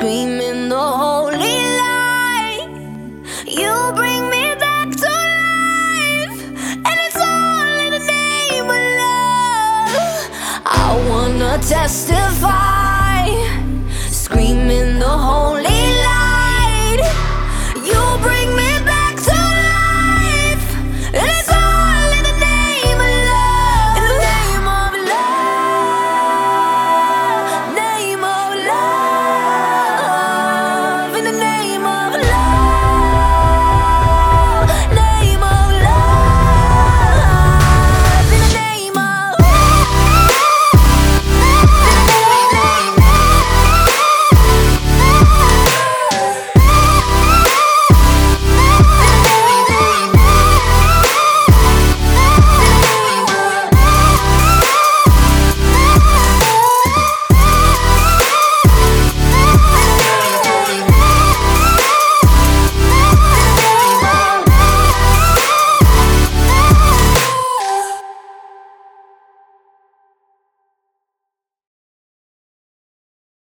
screaming the holy light. You bring me back to life, and it's all in the name of love. I wanna testify.